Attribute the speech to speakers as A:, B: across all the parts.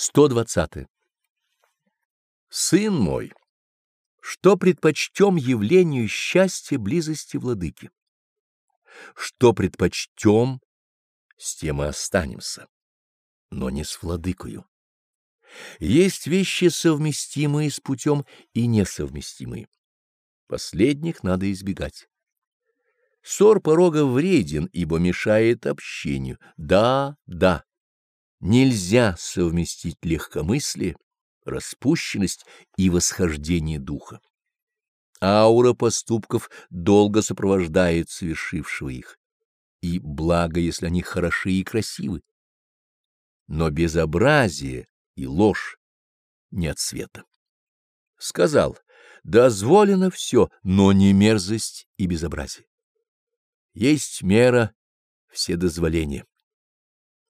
A: 120. Сын мой, что предпочтем явлению счастья близости владыки? Что предпочтем, с тем и останемся, но не с владыкою. Есть вещи совместимые с путем и несовместимые. Последних надо избегать. Ссор порога вреден, ибо мешает общению. Да, да. Нельзя совместить легкомыслие, распущенность и восхождение духа. Аура поступков долго сопровождает совершившего их, и благо, если они хороши и красивы. Но безобразие и ложь не от света. Сказал, дозволено все, но не мерзость и безобразие. Есть мера все дозволения.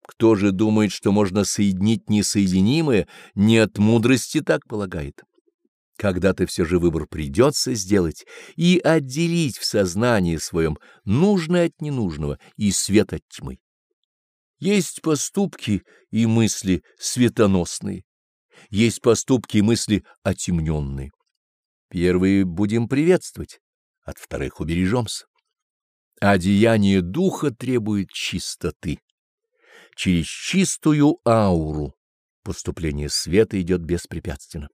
A: Кто же думает, что можно соединить несоединимое, не от мудрости так полагает. Когда-то все же выбор придется сделать и отделить в сознании своем нужное от ненужного и свет от тьмы. Есть поступки и мысли светоносные, есть поступки и мысли отемненные. Первые будем приветствовать, от вторых убережемся. А деяние духа требует чистоты через чистую ауру поступление света идет беспрепятственно.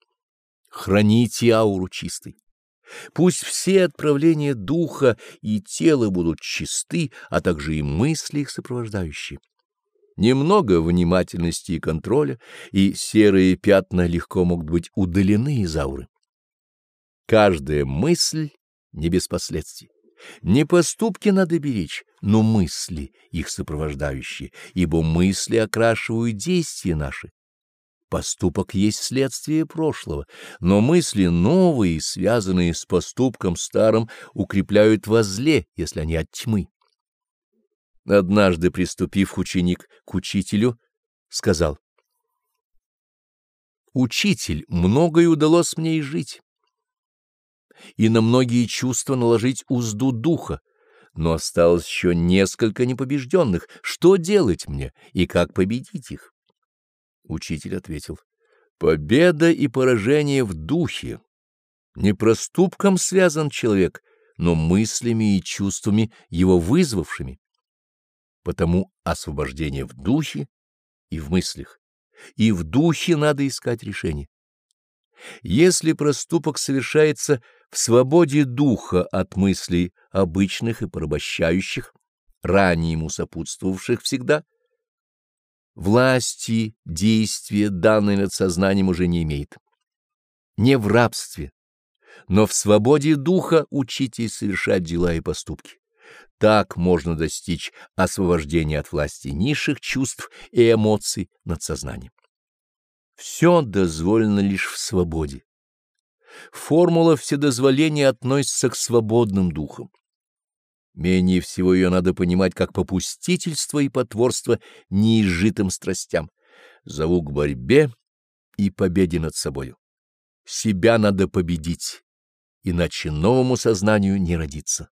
A: Храните ауру чистой. Пусть все отправления духа и тела будут чисты, а также и мысли их сопровождающие. Немного внимательности и контроля, и серые пятна легко могут быть удалены из ауры. Каждая мысль не без последствий. Не поступки надо беречь, но мысли, их сопровождающие, ибо мысли окрашивают действия наши. Поступок есть следствие прошлого, но мысли новые, связанные с поступком старым, укрепляют во зле, если они от тьмы. Однажды, приступив ученик к учителю, сказал, «Учитель, многое удалось мне и жить и на многие чувства наложить узду духа, но осталось еще несколько непобежденных. Что делать мне и как победить их? Учитель ответил, победа и поражение в духе. Не проступком связан человек, но мыслями и чувствами, его вызвавшими. Потому освобождение в духе и в мыслях. И в духе надо искать решение. Если проступок совершается в свободе духа от мыслей обычных и порабощающих, ранее ему сопутствовавших всегда, власти, действия, данные над сознанием уже не имеет. Не в рабстве, но в свободе духа учитесь совершать дела и поступки. Так можно достичь освобождения от власти низших чувств и эмоций над сознанием. Все дозволено лишь в свободе. Формула вседозволения относится к свободным духам. Менее всего ее надо понимать как попустительство и потворство неизжитым страстям. Зову к борьбе и победе над собою. Себя надо победить, иначе новому сознанию не родиться.